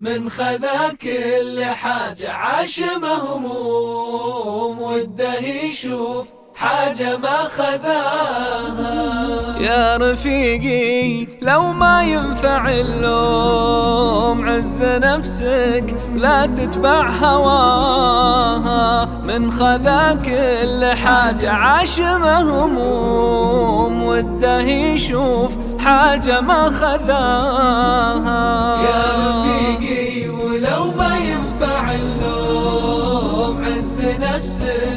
من خذا كل حاجة عاش مهموم وده يشوف حاجة ما خذاها يا رفيقي لو ما ينفع اللوم عز نفسك لا تتبع هواها. من خذا كل حاجة عاش مهموم وده يشوف حاجة ما خذاها. يا رفيقي ولو ما ينفع اللوم عز نفسك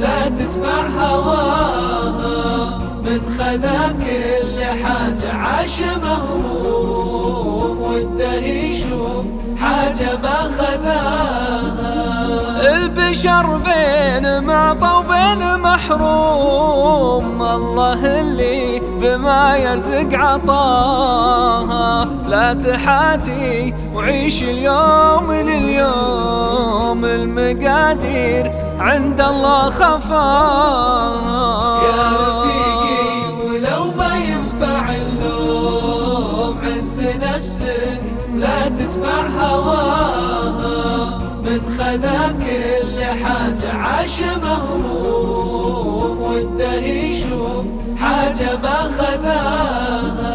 لا تتبع هواها من خذا كل حاجة عاش مهموم وده يشوف حاجة ما خذاها البشر بين معطى وبين محروم. الله اللي بما يرزق عطاها. لا تحاتي وعيش اليوم لليوم المقادير. عند الله خفاها يا رفيقي، ولو ما ينفع اللوم، عز نفسك، لا تتبع هواها من خذا كل حاجة عاش مهموم وده يشوف حاجة ما خذاها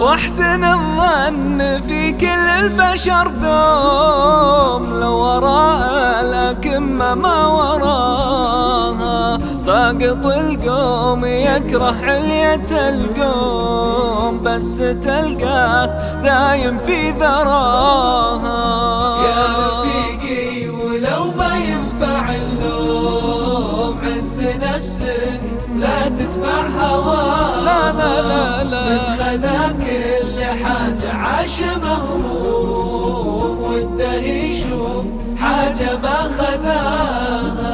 واحسن الظن في كل البشر دوم، لو وراء الأكمة ما وراها. ساقط القوم يكره علية القوم، بس تلقاه دايم في ذراها. عز نفسك لا تتبع هواها لا لا لا لا. من كل حاجة عاش مهموم. وده يشوف حاجة ما خذاها.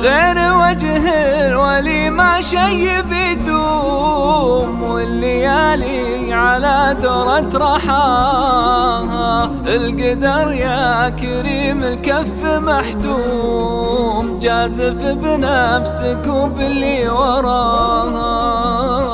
غير وجه الولي ما شي بيدوم والليالي على دورة رحاها، القدر يا كريم الكف محتوم، جازف بنفسك وباللي وراها.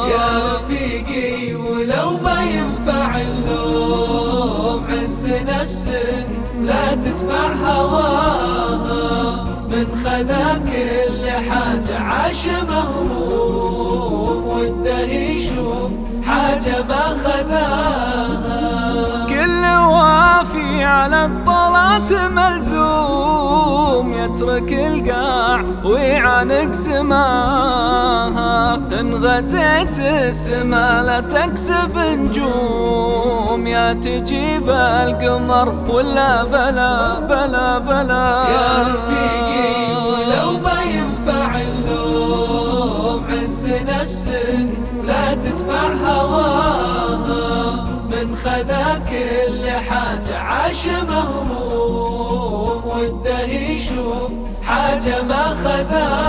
يا رفيقي، ولو ما ينفع اللوم، عز نفسك لا تتبع هواها. من خذا كل حاجة عاش مهموم وده يشوف ما خذاها كل وافي على الطلات ملزوم يترك القاع ويعانق سماها. ان غزيت السما لا تكسب نجوم يا تجيب القمر ولا بلا بلا بلا. يا رفيقي ولو ينفع اللوم نفسك، لا تتبع هواها. من خذا كل حاجة عاش مهموم. وده يشوف حاجة ما خذاها.